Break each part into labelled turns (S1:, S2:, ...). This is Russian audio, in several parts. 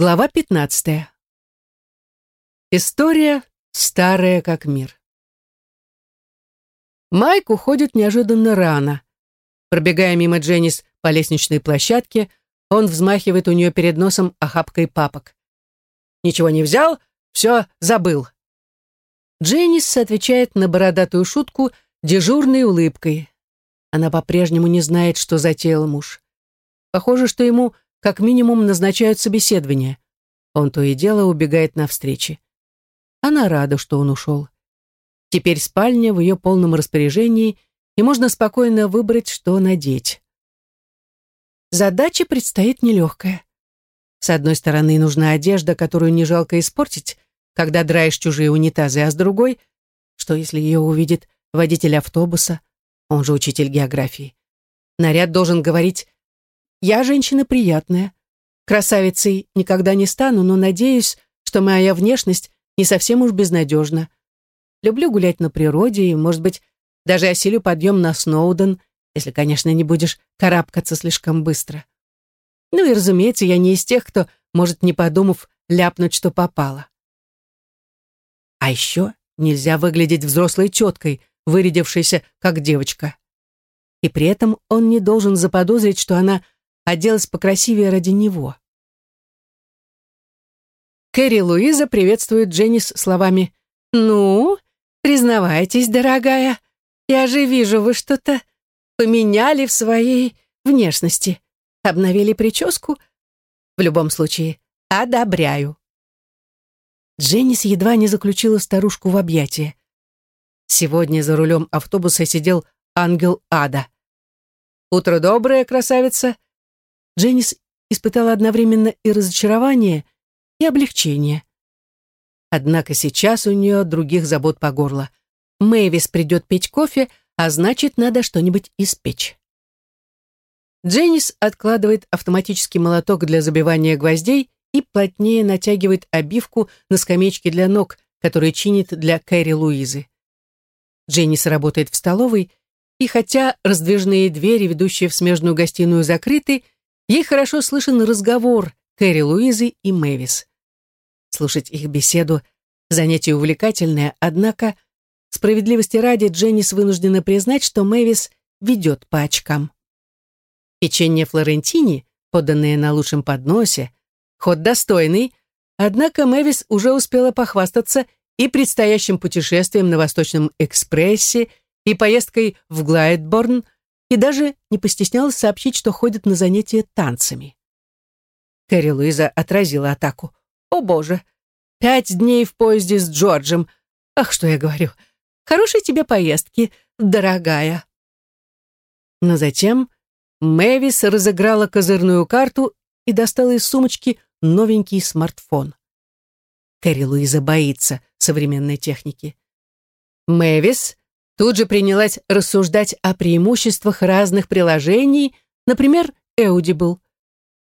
S1: Глава 15. История старая как мир. Майк уходит неожиданно рано. Пробегая мимо Дженнис по лестничной площадке, он взмахивает у нее перед носом охапкой папок. «Ничего не взял? Все забыл». Дженнис отвечает на бородатую шутку дежурной улыбкой. Она по-прежнему не знает, что затеял муж. Похоже, что ему как минимум назначают собеседование. Он то и дело убегает навстречу. Она рада, что он ушел. Теперь спальня в ее полном распоряжении, и можно спокойно выбрать, что надеть. Задача предстоит нелегкая. С одной стороны, нужна одежда, которую не жалко испортить, когда драешь чужие унитазы, а с другой, что если ее увидит водитель автобуса, он же учитель географии. Наряд должен говорить я женщина приятная. Красавицей никогда не стану, но надеюсь, что моя внешность не совсем уж безнадежна. Люблю гулять на природе и, может быть, даже осилю подъем на Сноуден, если, конечно, не будешь карабкаться слишком быстро. Ну и, разумеется, я не из тех, кто может, не подумав, ляпнуть, что попало. А еще нельзя выглядеть взрослой теткой, вырядившейся как девочка. И при этом он не должен заподозрить, что она оделась покрасивее ради него. Кэрри Луиза приветствует Дженнис словами «Ну, признавайтесь, дорогая, я же вижу, вы что-то поменяли в своей внешности, обновили прическу. В любом случае, одобряю». Дженнис едва не заключила старушку в объятия. Сегодня за рулем автобуса сидел ангел ада. «Утро доброе, красавица!» Дженнис испытала одновременно и разочарование, и облегчение. Однако сейчас у нее других забот по горло. Мэвис придет пить кофе, а значит, надо что-нибудь испечь. Дженнис откладывает автоматический молоток для забивания гвоздей и плотнее натягивает обивку на скамеечке для ног, которую чинит для Кэрри Луизы. Дженнис работает в столовой, и хотя раздвижные двери, ведущие в смежную гостиную, закрыты, Ей хорошо слышен разговор Кэрри Луизы и Мэвис. Слушать их беседу — занятие увлекательное, однако, справедливости ради, Дженнис вынуждена признать, что Мэвис ведет по очкам. Печенье Флорентини, поданное на лучшем подносе, ход достойный, однако Мэвис уже успела похвастаться и предстоящим путешествием на Восточном экспрессе, и поездкой в Глайдборн — и даже не постеснялась сообщить, что ходит на занятия танцами. Кэрри Луиза отразила атаку. «О, боже! Пять дней в поезде с Джорджем! Ах, что я говорю! Хорошей тебе поездки, дорогая!» Но затем Мэвис разыграла козырную карту и достала из сумочки новенький смартфон. Кэрри Луиза боится современной техники. Мэвис Тут же принялась рассуждать о преимуществах разных приложений, например, Audible.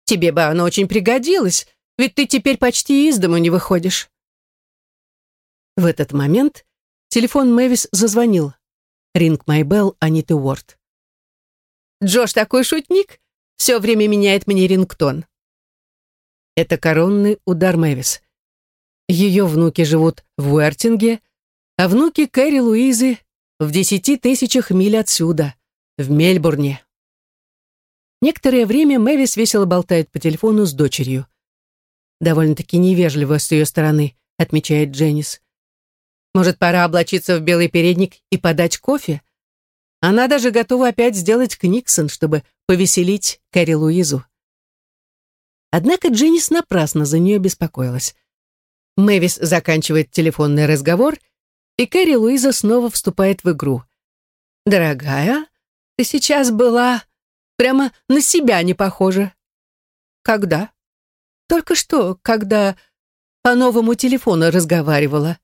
S1: Тебе бы оно очень пригодилось, ведь ты теперь почти из дому не выходишь. В этот момент телефон Мэвис зазвонил. Ring My Bell Аниты Уорд. «Джош такой шутник, все время меняет мне рингтон». Это коронный удар Мэвис. Ее внуки живут в Уэртинге, а внуки Кэрри Луизы в десяти тысячах миль отсюда, в Мельбурне. Некоторое время Мэвис весело болтает по телефону с дочерью. Довольно-таки невежливо с ее стороны, отмечает Дженнис. Может, пора облачиться в белый передник и подать кофе? Она даже готова опять сделать Книксон, чтобы повеселить Кэрри Луизу. Однако Дженнис напрасно за нее беспокоилась. Мэвис заканчивает телефонный разговор и Кэрри Луиза снова вступает в игру. «Дорогая, ты сейчас была прямо на себя не похожа». «Когда?» «Только что, когда по новому телефону разговаривала».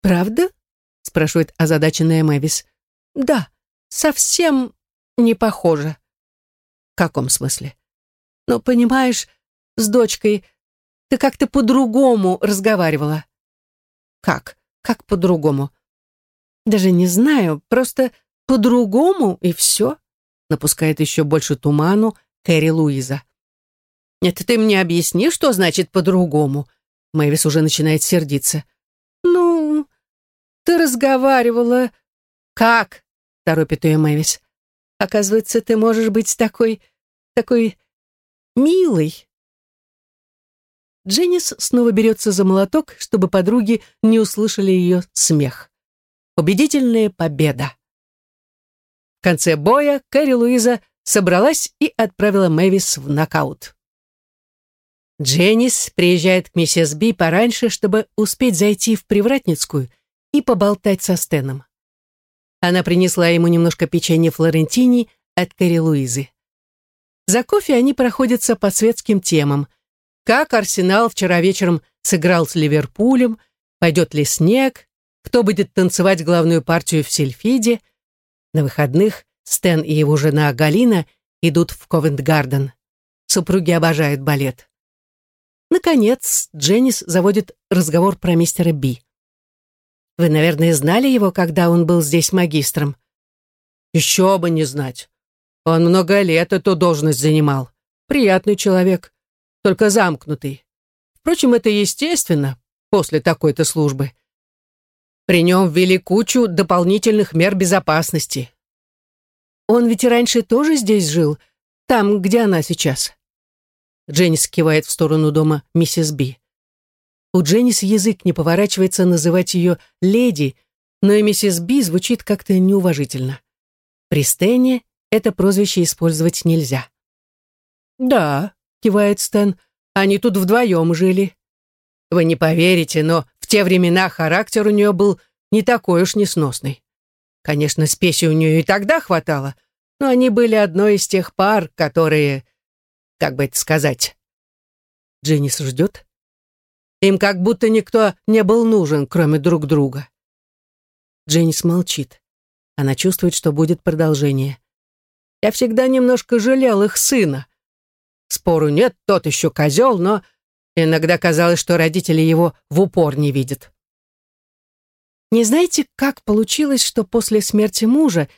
S1: «Правда?» — спрашивает озадаченная Мэвис. «Да, совсем не похожа». «В каком смысле?» «Ну, понимаешь, с дочкой ты как-то по-другому разговаривала». «Как?» Как по-другому? Даже не знаю, просто по-другому и все. Напускает еще больше туману Кэрри Луиза. Нет, ты мне объясни, что значит по-другому. Мэвис уже начинает сердиться. Ну, ты разговаривала. Как? Торопит ее Мэвис. Оказывается, ты можешь быть такой, такой милой. Дженнис снова берется за молоток, чтобы подруги не услышали ее смех. Убедительная победа. В конце боя Кэрри Луиза собралась и отправила Мэвис в нокаут. Дженнис приезжает к миссис Би пораньше, чтобы успеть зайти в Привратницкую и поболтать со Стеном. Она принесла ему немножко печенья Флорентини от Кэрри Луизы. За кофе они проходятся по светским темам. Как Арсенал вчера вечером сыграл с Ливерпулем, пойдет ли снег, кто будет танцевать главную партию в Сильфиде. На выходных Стэн и его жена Галина идут в Ковент-Гарден. Супруги обожают балет. Наконец, Дженнис заводит разговор про мистера Би. «Вы, наверное, знали его, когда он был здесь магистром?» «Еще бы не знать. Он много лет эту должность занимал. Приятный человек, только замкнутый. Впрочем, это естественно после такой-то службы. При нем ввели кучу дополнительных мер безопасности. Он ведь раньше тоже здесь жил, там, где она сейчас. Дженнис кивает в сторону дома миссис Би. У Дженнис язык не поворачивается называть ее леди, но и миссис Би звучит как-то неуважительно. При Стэне это прозвище использовать нельзя. «Да», — кивает Стэн, — «они тут вдвоем жили». Вы не поверите, но те времена характер у нее был не такой уж несносный. Конечно, спеси у нее и тогда хватало, но они были одной из тех пар, которые... Как бы это сказать? Дженнис ждет. Им как будто никто не был нужен, кроме друг друга. Дженнис молчит. Она чувствует, что будет продолжение. Я всегда немножко жалел их сына. Спору нет, тот еще козел, но Иногда казалось, что родители его в упор не видят. Не знаете, как получилось, что после смерти мужа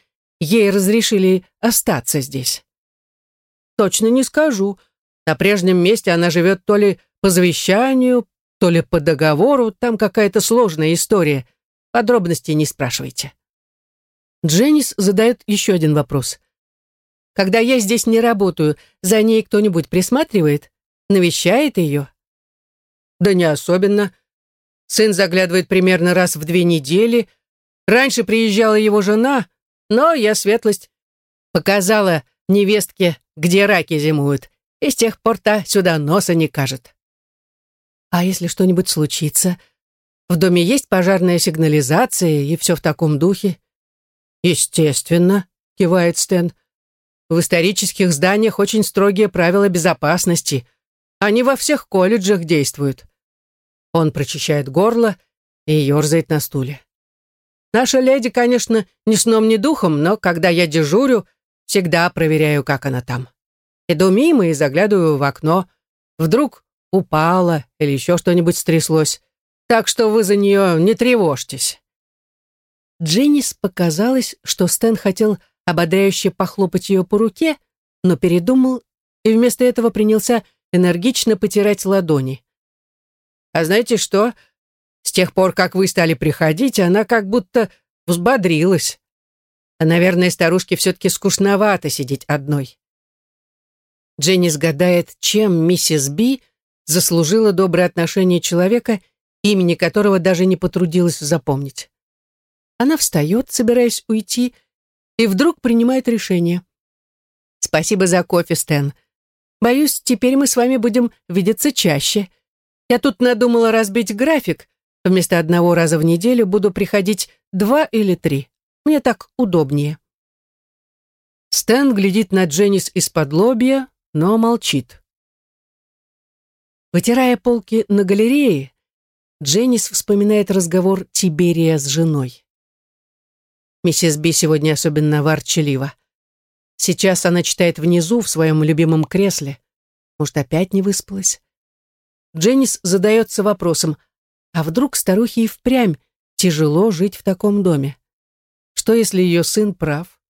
S1: ей разрешили остаться здесь? Точно не скажу. На прежнем месте она живет то ли по завещанию, то ли по договору, там какая-то сложная история. Подробностей не спрашивайте. Дженнис задает еще один вопрос. Когда я здесь не работаю, за ней кто-нибудь присматривает? Навещает ее? Да не особенно. Сын заглядывает примерно раз в две недели. Раньше приезжала его жена, но я светлость показала невестке, где раки зимуют, и с тех пор та сюда носа не кажет. А если что-нибудь случится? В доме есть пожарная сигнализация и все в таком духе? Естественно, кивает Стэн. В исторических зданиях очень строгие правила безопасности. Они во всех колледжах действуют. Он прочищает горло и ерзает на стуле. Наша леди, конечно, ни сном, ни духом, но когда я дежурю, всегда проверяю, как она там. Иду мимо и заглядываю в окно. Вдруг упала или еще что-нибудь стряслось. Так что вы за нее не тревожьтесь. Дженнис показалось, что Стэн хотел ободряюще похлопать ее по руке, но передумал и вместо этого принялся энергично потирать ладони. А знаете что? С тех пор, как вы стали приходить, она как будто взбодрилась. А, наверное, старушке все-таки скучновато сидеть одной. Дженнис гадает, чем миссис Би заслужила доброе отношение человека, имени которого даже не потрудилась запомнить. Она встает, собираясь уйти, и вдруг принимает решение. «Спасибо за кофе, Стэн. Боюсь, теперь мы с вами будем видеться чаще. Я тут надумала разбить график. Вместо одного раза в неделю буду приходить два или три. Мне так удобнее. Стэн глядит на Дженнис из-под лобья, но молчит. Вытирая полки на галерее, Дженнис вспоминает разговор Тиберия с женой. Миссис Би сегодня особенно ворчалива. Сейчас она читает внизу в своем любимом кресле. Может, опять не выспалась? Дженнис задается вопросом, а вдруг старухе и впрямь тяжело жить в таком доме? Что, если ее сын прав?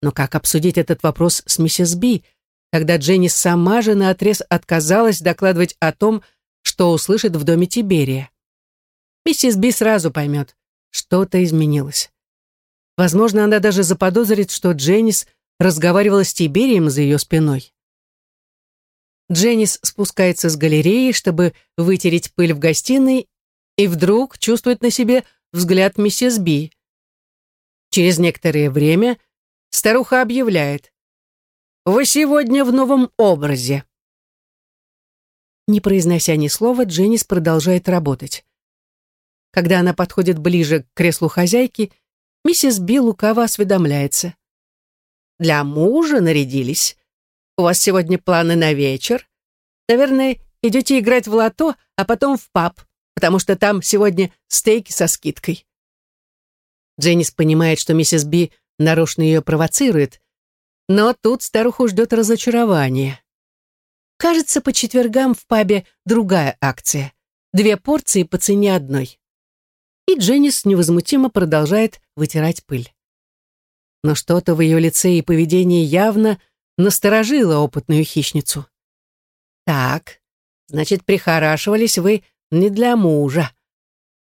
S1: Но как обсудить этот вопрос с миссис Би, когда Дженни сама же наотрез отказалась докладывать о том, что услышит в доме Тиберия. Миссис Би сразу поймет, что-то изменилось. Возможно, она даже заподозрит, что Дженнис разговаривала с Тиберием за ее спиной. Дженнис спускается с галереи, чтобы вытереть пыль в гостиной, и вдруг чувствует на себе взгляд миссис Би. Через некоторое время старуха объявляет «Вы сегодня в новом образе». Не произнося ни слова, Дженнис продолжает работать. Когда она подходит ближе к креслу хозяйки, миссис Би лукаво осведомляется. «Для мужа нарядились. У вас сегодня планы на вечер? Наверное, идете играть в лото, а потом в паб, потому что там сегодня стейки со скидкой». Дженнис понимает, что миссис Би нарочно ее провоцирует, но тут старуху ждет разочарование. Кажется, по четвергам в пабе другая акция. Две порции по цене одной. И Дженнис невозмутимо продолжает вытирать пыль. Но что-то в ее лице и поведении явно насторожило опытную хищницу. «Так, значит, прихорашивались вы не для мужа.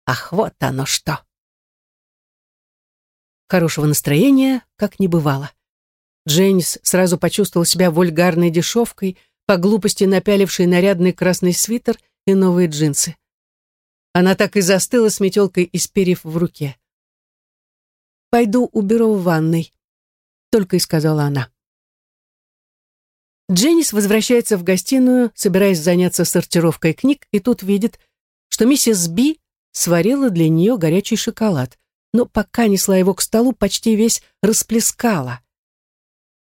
S1: Ах, вот оно что!» Хорошего настроения как не бывало. Дженнис сразу почувствовала себя вульгарной дешевкой, по глупости напяливший нарядный красный свитер и новые джинсы. Она так и застыла с метелкой из перьев в руке. «Пойду уберу в ванной», — только и сказала она. Дженнис возвращается в гостиную, собираясь заняться сортировкой книг, и тут видит, что миссис Би сварила для нее горячий шоколад, но пока несла его к столу, почти весь расплескала.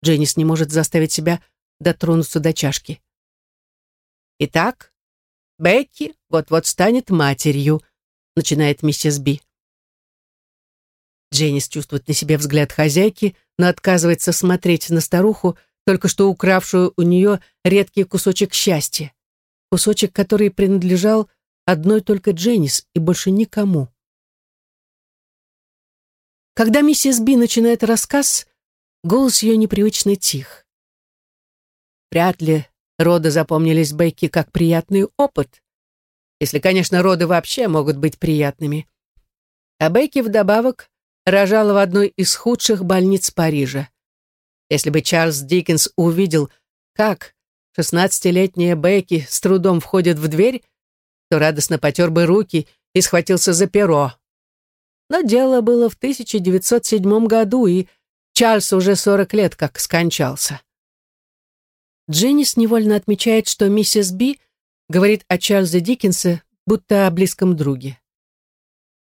S1: Дженнис не может заставить себя дотронуться до чашки. «Итак, Бекки вот-вот станет матерью», — начинает миссис Би. Дженнис чувствует на себе взгляд хозяйки, но отказывается смотреть на старуху, только что укравшую у нее редкий кусочек счастья. Кусочек, который принадлежал одной только Дженнис и больше никому. Когда миссис Би начинает рассказ, голос ее непривычно тих. Вряд ли роды запомнились Бекки как приятный опыт. Если, конечно, роды вообще могут быть приятными. А Бекки вдобавок рожала в одной из худших больниц Парижа. Если бы Чарльз Диккенс увидел, как шестнадцатилетняя Бекки с трудом входит в дверь, то радостно потер бы руки и схватился за перо. Но дело было в 1907 году, и Чарльз уже 40 лет как скончался. Дженнис невольно отмечает, что миссис Би говорит о Чарльзе Диккенсе, будто о близком друге.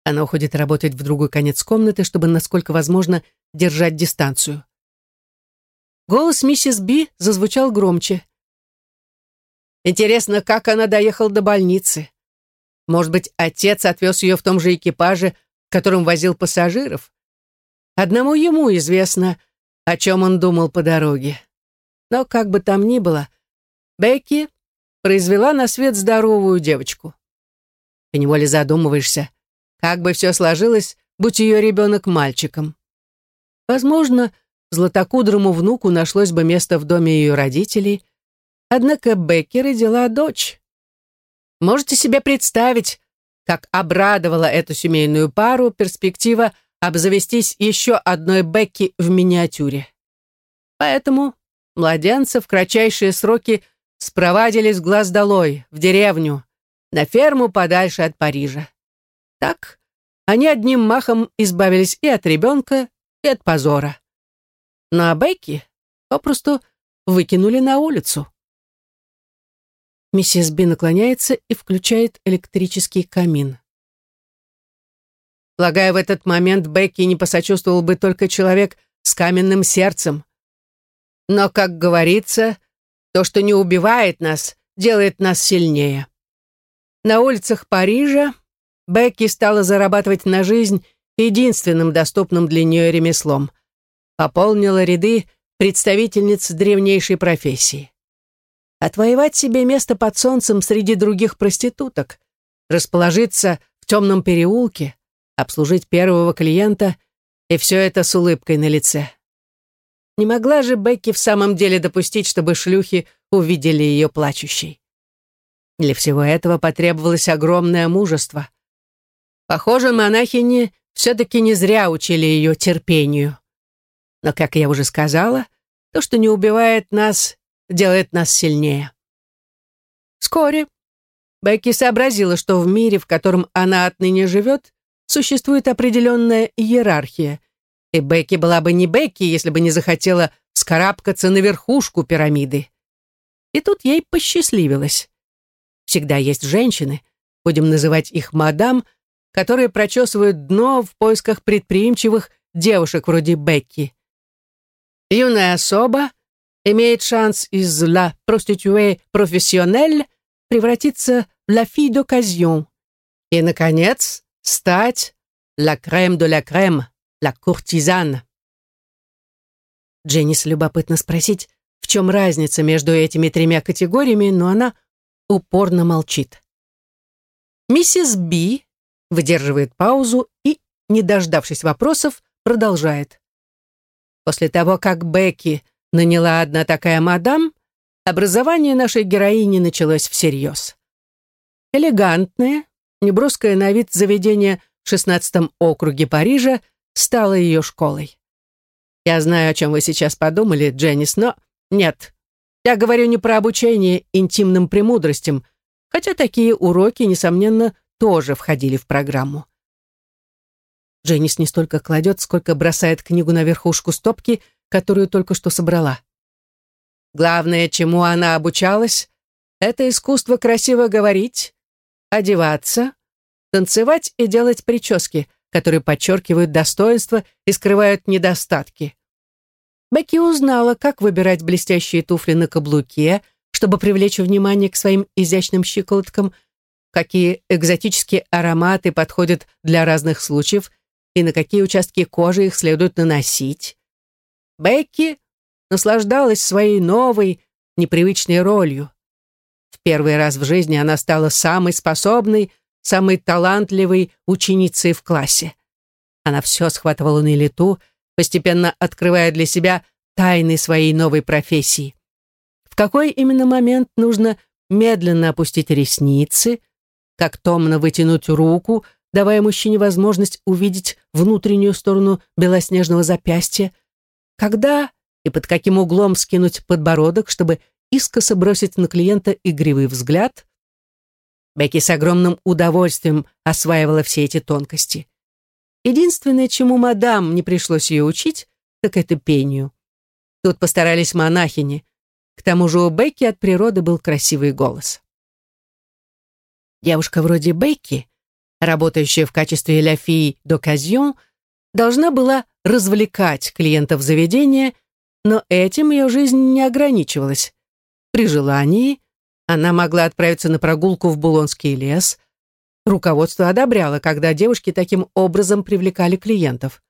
S1: Она уходит работать в другой конец комнаты, чтобы, насколько возможно, держать дистанцию. Голос миссис Би зазвучал громче. Интересно, как она доехала до больницы? Может быть, отец отвез ее в том же экипаже, которым возил пассажиров? Одному ему известно, о чем он думал по дороге. Но как бы там ни было, Бекки произвела на свет здоровую девочку. Ты неволе задумываешься, как бы все сложилось, будь ее ребенок мальчиком. Возможно, златокудрому внуку нашлось бы место в доме ее родителей, однако Бекки родила дочь. Можете себе представить, как обрадовала эту семейную пару перспектива обзавестись еще одной Бекки в миниатюре. Поэтому Младенца в кратчайшие сроки спровадили с глаз долой, в деревню, на ферму подальше от Парижа. Так они одним махом избавились и от ребенка, и от позора. Ну а Бекки попросту выкинули на улицу. Миссис Би наклоняется и включает электрический камин. Полагаю, в этот момент Бекки не посочувствовал бы только человек с каменным сердцем. Но, как говорится, то, что не убивает нас, делает нас сильнее. На улицах Парижа Бекки стала зарабатывать на жизнь единственным доступным для нее ремеслом. Пополнила ряды представительниц древнейшей профессии. Отвоевать себе место под солнцем среди других проституток, расположиться в темном переулке, обслужить первого клиента, и все это с улыбкой на лице. Не могла же Бекки в самом деле допустить, чтобы шлюхи увидели ее плачущей. Для всего этого потребовалось огромное мужество. Похоже, монахини все-таки не зря учили ее терпению. Но, как я уже сказала, то, что не убивает нас, делает нас сильнее. Вскоре Бекки сообразила, что в мире, в котором она отныне живет, существует определенная иерархия, и Бекки была бы не Бекки, если бы не захотела скарабкаться на верхушку пирамиды. И тут ей посчастливилось. Всегда есть женщины, будем называть их мадам, которые прочесывают дно в поисках предприимчивых девушек вроде Бекки. Юная особа имеет шанс из «la prostituée professionnelle» превратиться в «la fille d'occasion» и, наконец, стать «la crème de la crème», «la courtisane». Дженнис любопытно спросить, в чем разница между этими тремя категориями, но она упорно молчит. Миссис Би выдерживает паузу и, не дождавшись вопросов, продолжает. После того, как Бекки наняла одна такая мадам, образование нашей героини началось всерьез. Элегантное, неброское на вид заведение в 16 округе Парижа стало ее школой. Я знаю, о чем вы сейчас подумали, Дженнис, но нет. Я говорю не про обучение интимным премудростям, хотя такие уроки, несомненно, тоже входили в программу. Дженнис не столько кладет, сколько бросает книгу на верхушку стопки, которую только что собрала. Главное, чему она обучалась, это искусство красиво говорить, одеваться, танцевать и делать прически, которые подчеркивают достоинства и скрывают недостатки. Бекки узнала, как выбирать блестящие туфли на каблуке, чтобы привлечь внимание к своим изящным щиколоткам, какие экзотические ароматы подходят для разных случаев и на какие участки кожи их следует наносить. Бекки наслаждалась своей новой, непривычной ролью. В первый раз в жизни она стала самой способной, самой талантливой ученицей в классе. Она все схватывала на лету, постепенно открывая для себя тайны своей новой профессии. В какой именно момент нужно медленно опустить ресницы, как томно вытянуть руку, давая мужчине возможность увидеть внутреннюю сторону белоснежного запястья, когда и под каким углом скинуть подбородок, чтобы искоса бросить на клиента игривый взгляд. Бекки с огромным удовольствием осваивала все эти тонкости. Единственное, чему мадам не пришлось ее учить, так это пению. Тут постарались монахини. К тому же у Бекки от природы был красивый голос. Девушка вроде Бекки, работающая в качестве ляфии d'occasion, должна была развлекать клиентов заведения но этим ее жизнь не ограничивалась. При желании она могла отправиться на прогулку в Булонский лес. Руководство одобряло, когда девушки таким образом привлекали клиентов.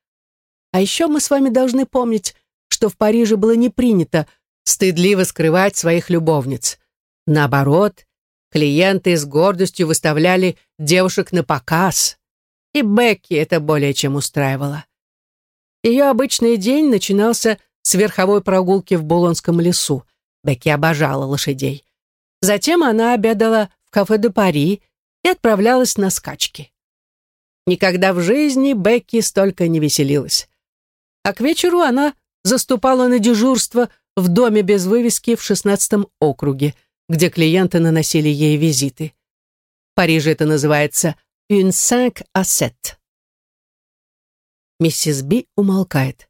S1: А еще мы с вами должны помнить, что в Париже было не принято стыдливо скрывать своих любовниц. Наоборот, клиенты с гордостью выставляли девушек на показ. И Бекки это более чем устраивало. Ее обычный день начинался с верховой прогулки в Булонском лесу. Бекки обожала лошадей. Затем она обедала в кафе де Пари и отправлялась на скачки. Никогда в жизни Бекки столько не веселилась. А к вечеру она заступала на дежурство в доме без вывески в 16 округе, где клиенты наносили ей визиты. В Париже это называется «une cinq à sept». Миссис Би умолкает.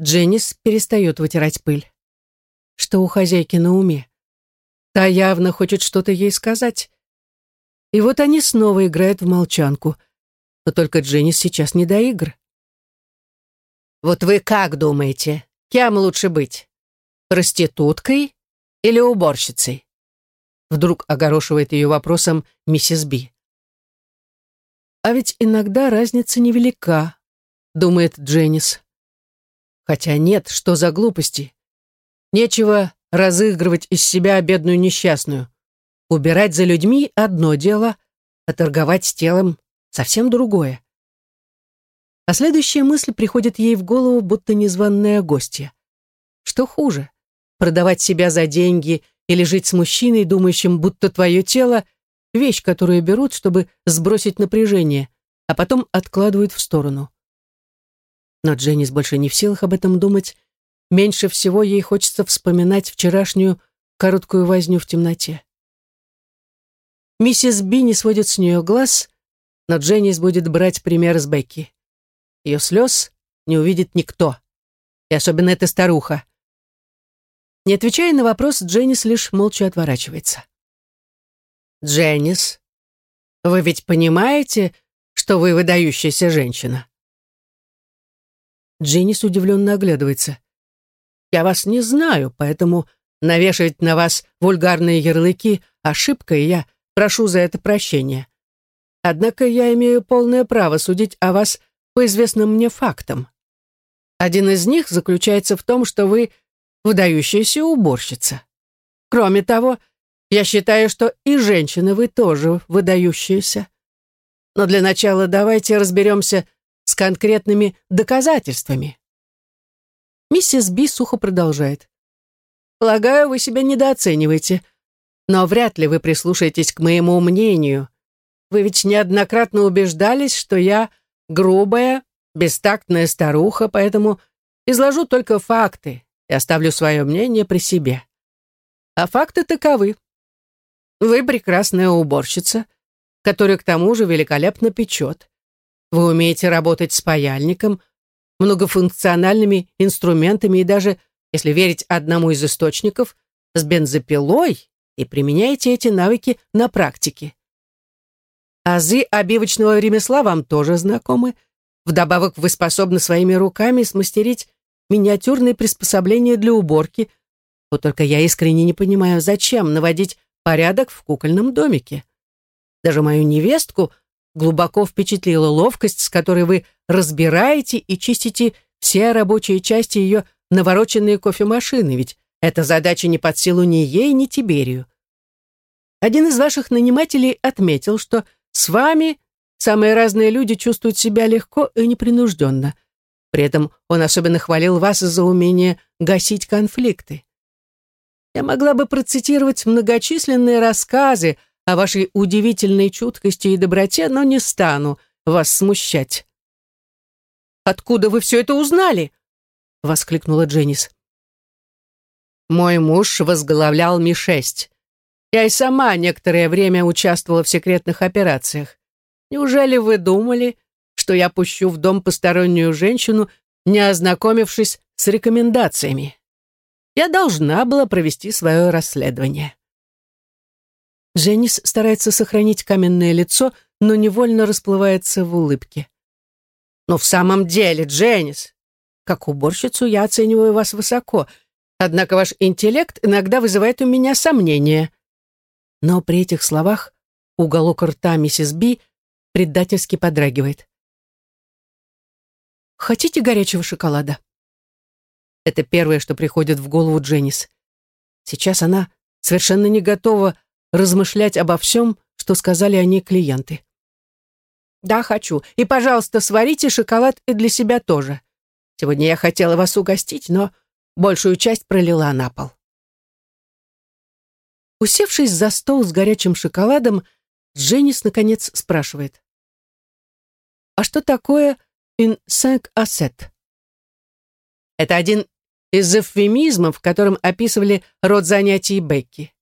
S1: Дженнис перестает вытирать пыль. Что у хозяйки на уме? Та явно хочет что-то ей сказать. И вот они снова играют в молчанку. Но только Дженнис сейчас не до игр. «Вот вы как думаете, кем лучше быть? Проституткой или уборщицей?» Вдруг огорошивает ее вопросом миссис Би. «А ведь иногда разница невелика», — думает Дженнис. Хотя нет, что за глупости. Нечего разыгрывать из себя бедную несчастную. Убирать за людьми — одно дело, а торговать с телом — совсем другое. А следующая мысль приходит ей в голову, будто незваная гостья. что хуже, продавать себя за деньги или жить с мужчиной, думающим, будто твое тело — вещь, которую берут, чтобы сбросить напряжение, а потом откладывают в сторону. Но Дженнис больше не в силах об этом думать. Меньше всего ей хочется вспоминать вчерашнюю короткую возню в темноте. Миссис Би не сводит с нее глаз, но Дженнис будет брать пример с Бекки. Ее слез не увидит никто, и особенно эта старуха. Не отвечая на вопрос, Дженнис лишь молча отворачивается. «Дженнис, вы ведь понимаете, что вы выдающаяся женщина?» Дженнис удивленно оглядывается. «Я вас не знаю, поэтому навешивать на вас вульгарные ярлыки — ошибка, и я прошу за это прощения. Однако я имею полное право судить о вас по известным мне фактам. Один из них заключается в том, что вы выдающаяся уборщица. Кроме того, я считаю, что и женщины вы тоже выдающиеся. Но для начала давайте разберемся с конкретными доказательствами. Миссис Би сухо продолжает. Полагаю, вы себя недооцениваете, но вряд ли вы прислушаетесь к моему мнению. Вы ведь неоднократно убеждались, что я грубая, бестактная старуха, поэтому изложу только факты и оставлю свое мнение при себе. А факты таковы. Вы прекрасная уборщица, которая к тому же великолепно печет. Вы умеете работать с паяльником, многофункциональными инструментами и даже, если верить одному из источников, с бензопилой и применяете эти навыки на практике. Азы обивочного ремесла вам тоже знакомы. Вдобавок вы способны своими руками смастерить миниатюрные приспособления для уборки. Вот только я искренне не понимаю, зачем наводить порядок в кукольном домике. Даже мою невестку глубоко впечатлила ловкость, с которой вы разбираете и чистите все рабочие части ее навороченные кофемашины, ведь эта задача не под силу ни ей, ни Тиберию. Один из ваших нанимателей отметил, что с вами самые разные люди чувствуют себя легко и непринужденно. При этом он особенно хвалил вас за умение гасить конфликты. Я могла бы процитировать многочисленные рассказы о вашей удивительной чуткости и доброте, но не стану вас смущать. «Откуда вы все это узнали?» — воскликнула Дженнис. «Мой муж возглавлял Ми-6. Я и сама некоторое время участвовала в секретных операциях. Неужели вы думали, что я пущу в дом постороннюю женщину, не ознакомившись с рекомендациями? Я должна была провести свое расследование. Дженнис старается сохранить каменное лицо, но невольно расплывается в улыбке. «Но в самом деле, Дженнис, как уборщицу я оцениваю вас высоко, однако ваш интеллект иногда вызывает у меня сомнения». Но при этих словах уголок рта миссис Би предательски подрагивает. «Хотите горячего шоколада?» Это первое, что приходит в голову Дженнис. Сейчас она совершенно не готова размышлять обо всем, что сказали о ней клиенты. «Да, хочу. И, пожалуйста, сварите шоколад и для себя тоже. Сегодня я хотела вас угостить, но большую часть пролила на пол». Усевшись за стол с горячим шоколадом, Дженнис, наконец, спрашивает. «А что такое «in cinq asset»?» Это один из эвфемизмов, в котором описывали род занятий Бекки.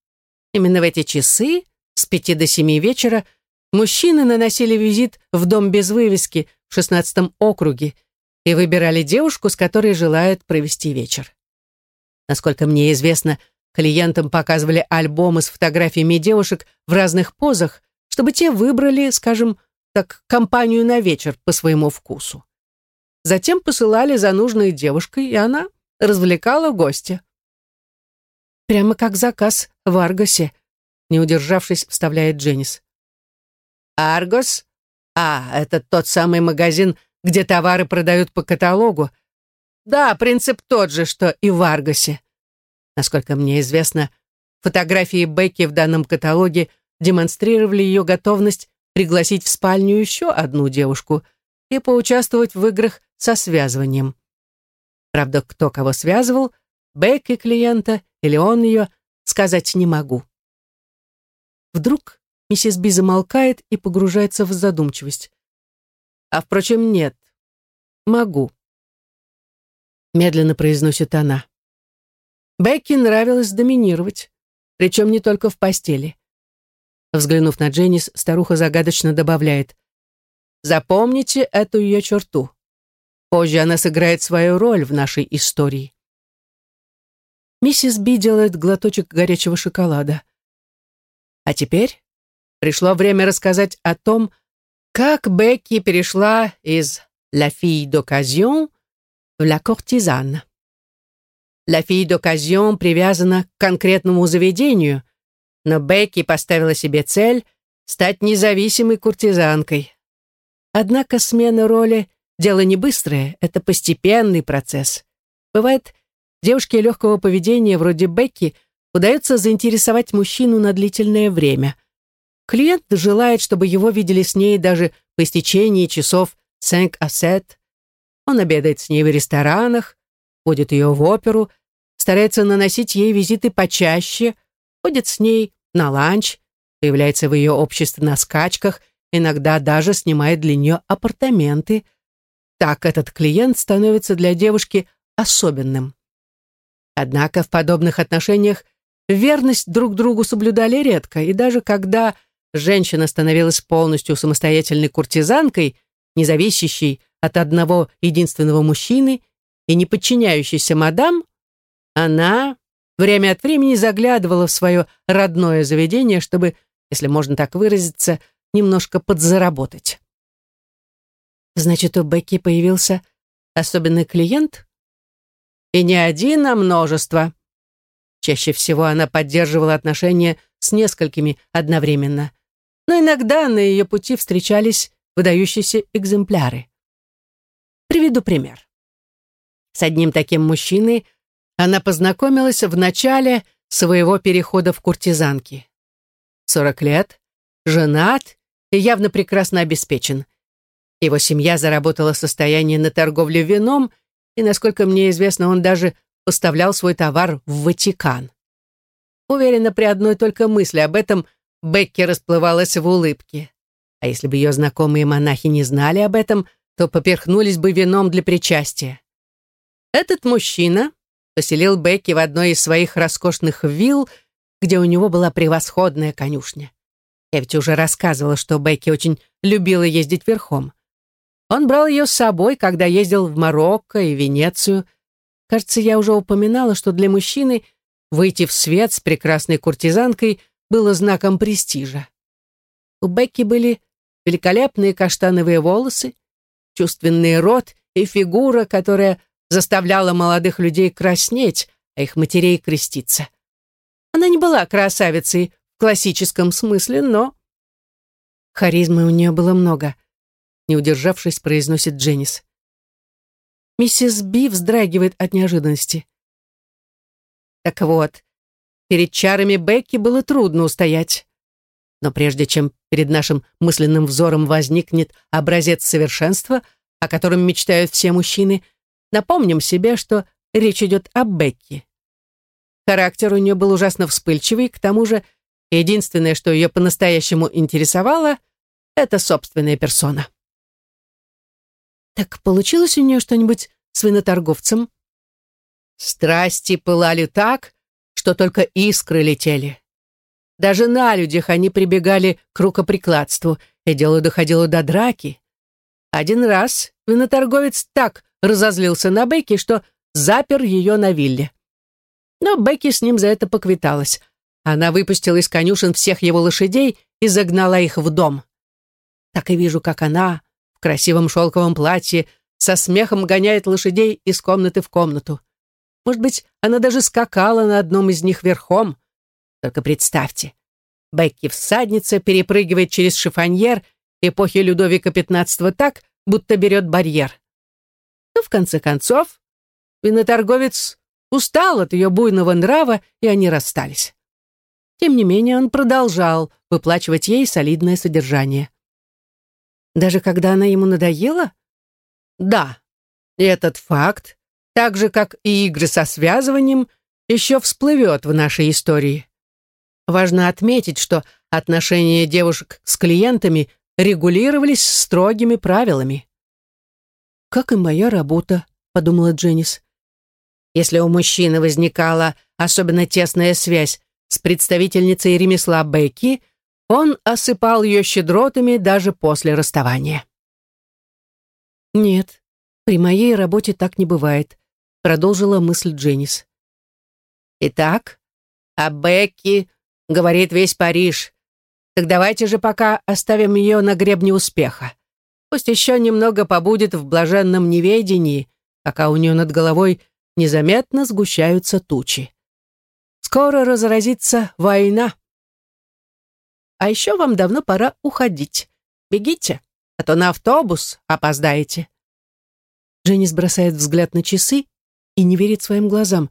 S1: Именно в эти часы, с пяти до семи вечера, мужчины наносили визит в дом без вывески в шестнадцатом округе и выбирали девушку, с которой желают провести вечер. Насколько мне известно, Клиентам показывали альбомы с фотографиями девушек в разных позах, чтобы те выбрали, скажем, так, компанию на вечер по своему вкусу. Затем посылали за нужной девушкой, и она развлекала гостя. Прямо как заказ в Аргосе, не удержавшись, вставляет Дженнис. Аргос? А, это тот самый магазин, где товары продают по каталогу. Да, принцип тот же, что и в Аргосе. Насколько мне известно, фотографии Бекки в данном каталоге демонстрировали ее готовность пригласить в спальню еще одну девушку и поучаствовать в играх со связыванием. Правда, кто кого связывал, Бекки клиента или он ее, сказать не могу. Вдруг миссис Би замолкает и погружается в задумчивость. А, впрочем, нет. Могу. Медленно произносит она. Бекки нравилось доминировать, причем не только в постели. Взглянув на Дженнис, старуха загадочно добавляет. «Запомните эту ее черту. Позже она сыграет свою роль в нашей истории». Миссис Би делает глоточек горячего шоколада. А теперь пришло время рассказать о том, как Бекки перешла из «la fille d'occasion» в «la courtisane». «La fille d'occasion» привязана к конкретному заведению, но Бекки поставила себе цель стать независимой куртизанкой. Однако смена роли — дело не быстрое, это постепенный процесс. Бывает, девушки легкого поведения вроде Бекки — удается заинтересовать мужчину на длительное время. Клиент желает, чтобы его видели с ней даже по истечении часов 5 а 7. Он обедает с ней в ресторанах, водит ее в оперу, старается наносить ей визиты почаще, ходит с ней на ланч, появляется в ее обществе на скачках, иногда даже снимает для нее апартаменты. Так этот клиент становится для девушки особенным. Однако в подобных отношениях Верность друг другу соблюдали редко, и даже когда женщина становилась полностью самостоятельной куртизанкой, не зависящей от одного единственного мужчины и не подчиняющейся мадам, она время от времени заглядывала в свое родное заведение, чтобы, если можно так выразиться, немножко подзаработать. Значит, у Бекки появился особенный клиент? И не один, а множество. Чаще всего она поддерживала отношения с несколькими одновременно. Но иногда на ее пути встречались выдающиеся экземпляры. Приведу пример. С одним таким мужчиной она познакомилась в начале своего перехода в куртизанки. 40 лет, женат и явно прекрасно обеспечен. Его семья заработала состояние на торговле вином, и, насколько мне известно, он даже поставлял свой товар в Ватикан. Уверена, при одной только мысли об этом Бекки расплывалась в улыбке. А если бы ее знакомые монахи не знали об этом, то поперхнулись бы вином для причастия. Этот мужчина поселил Бекки в одной из своих роскошных вилл, где у него была превосходная конюшня. Я ведь уже рассказывала, что Бекки очень любила ездить верхом. Он брал ее с собой, когда ездил в Марокко и Венецию, Кажется, я уже упоминала, что для мужчины выйти в свет с прекрасной куртизанкой было знаком престижа. У Бекки были великолепные каштановые волосы, чувственный рот и фигура, которая заставляла молодых людей краснеть, а их матерей креститься. Она не была красавицей в классическом смысле, но... Харизмы у нее было много, не удержавшись, произносит Дженнис. Миссис Би вздрагивает от неожиданности. Так вот, перед чарами Бекки было трудно устоять. Но прежде чем перед нашим мысленным взором возникнет образец совершенства, о котором мечтают все мужчины, напомним себе, что речь идет о Бекки. Характер у нее был ужасно вспыльчивый, к тому же единственное, что ее по-настоящему интересовало, это собственная персона. Так получилось у нее что-нибудь с виноторговцем? Страсти пылали так, что только искры летели. Даже на людях они прибегали к рукоприкладству, и дело доходило до драки. Один раз виноторговец так разозлился на Бекки, что запер ее на вилле. Но Бекки с ним за это поквиталась. Она выпустила из конюшен всех его лошадей и загнала их в дом. Так и вижу, как она, в красивом шелковом платье, со смехом гоняет лошадей из комнаты в комнату. Может быть, она даже скакала на одном из них верхом. Только представьте, Бекки всадница перепрыгивает через шифоньер эпохи Людовика XV так, будто берет барьер. Но в конце концов, виноторговец устал от ее буйного нрава, и они расстались. Тем не менее, он продолжал выплачивать ей солидное содержание. Даже когда она ему надоела? Да, и этот факт так же, как и игры со связыванием, еще всплывет в нашей истории. Важно отметить, что отношения девушек с клиентами регулировались строгими правилами. «Как и моя работа», — подумала Дженнис. Если у мужчины возникала особенно тесная связь с представительницей ремесла Бекки, он осыпал ее щедротами даже после расставания. «Нет, при моей работе так не бывает», — продолжила мысль Дженнис. «Итак, о Бекки говорит весь Париж. Так давайте же пока оставим ее на гребне успеха. Пусть еще немного побудет в блаженном неведении, пока у нее над головой незаметно сгущаются тучи. Скоро разразится война. А еще вам давно пора уходить. Бегите, а то на автобус опоздаете. Дженнис бросает взгляд на часы и не верит своим глазам.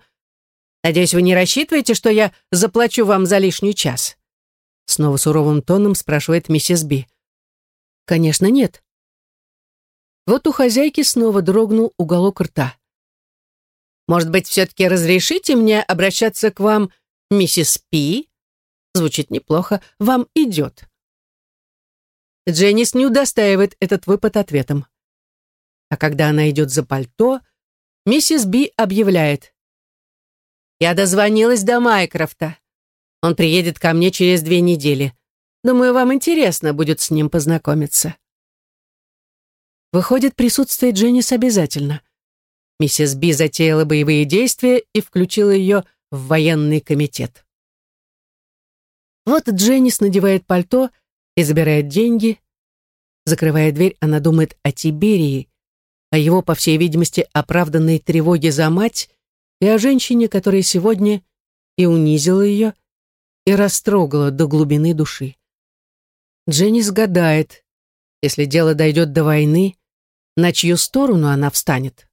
S1: «Надеюсь, вы не рассчитываете, что я заплачу вам за лишний час?» Снова суровым тоном спрашивает миссис Би. «Конечно, нет». Вот у хозяйки снова дрогнул уголок рта. «Может быть, все-таки разрешите мне обращаться к вам, миссис Пи?» Звучит неплохо. «Вам идет». Дженнис не удостаивает этот выпад ответом. А когда она идет за пальто, миссис Би объявляет. «Я дозвонилась до Майкрофта. Он приедет ко мне через две недели. Думаю, вам интересно будет с ним познакомиться». Выходит, присутствие Дженнис обязательно. Миссис Би затеяла боевые действия и включила ее в военный комитет. Вот Дженнис надевает пальто и забирает деньги. Закрывая дверь, она думает о Тиберии, о его, по всей видимости, оправданной тревоге за мать и о женщине, которая сегодня и унизила ее, и растрогала до глубины души. Дженни гадает, если дело дойдет до войны, на чью сторону она встанет.